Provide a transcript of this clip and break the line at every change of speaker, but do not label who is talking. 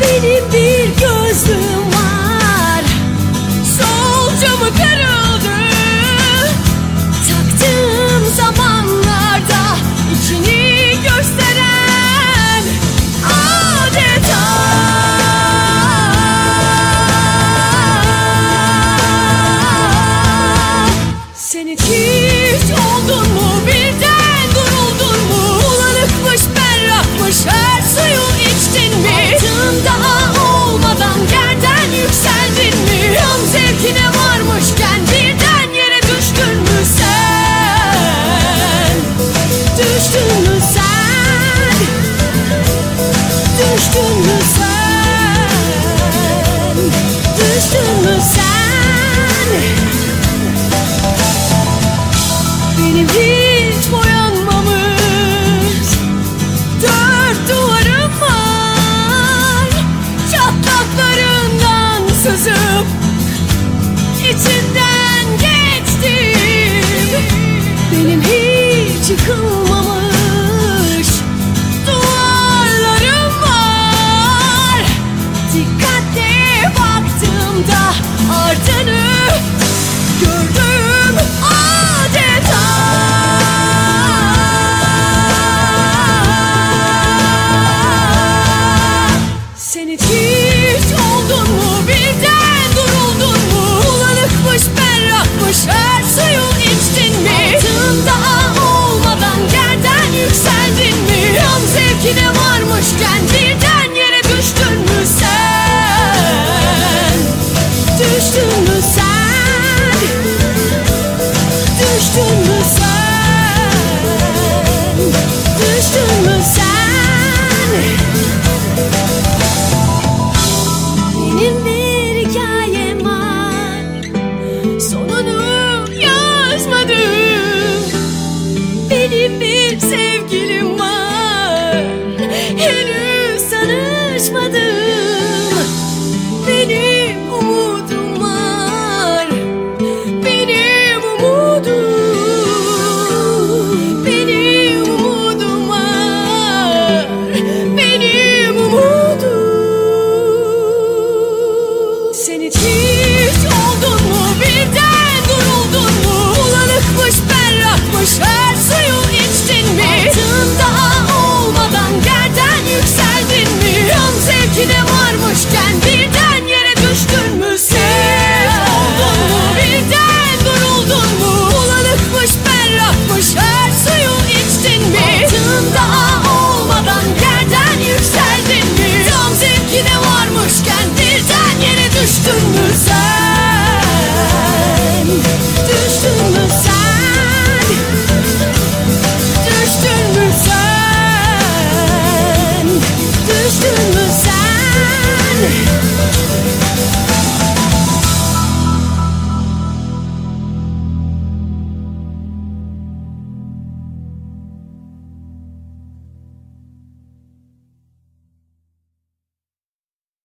Benim bir gözlüğüm var. Sol camı kırıldı? Taktığım zamanlarda içini gösteren adeta. Sen hiç oldun mu birden? duruldun Düştün mü sen Düştün mü sen baktığımda ardını gördüm adeta. Sen hiç oldun mu birden duruldun mu? Bulanıkmış berrakmış her suyu içtin mi? Altın daha olmadan yerden yükseldin mi? Yan zevkine varmışken still mü sen?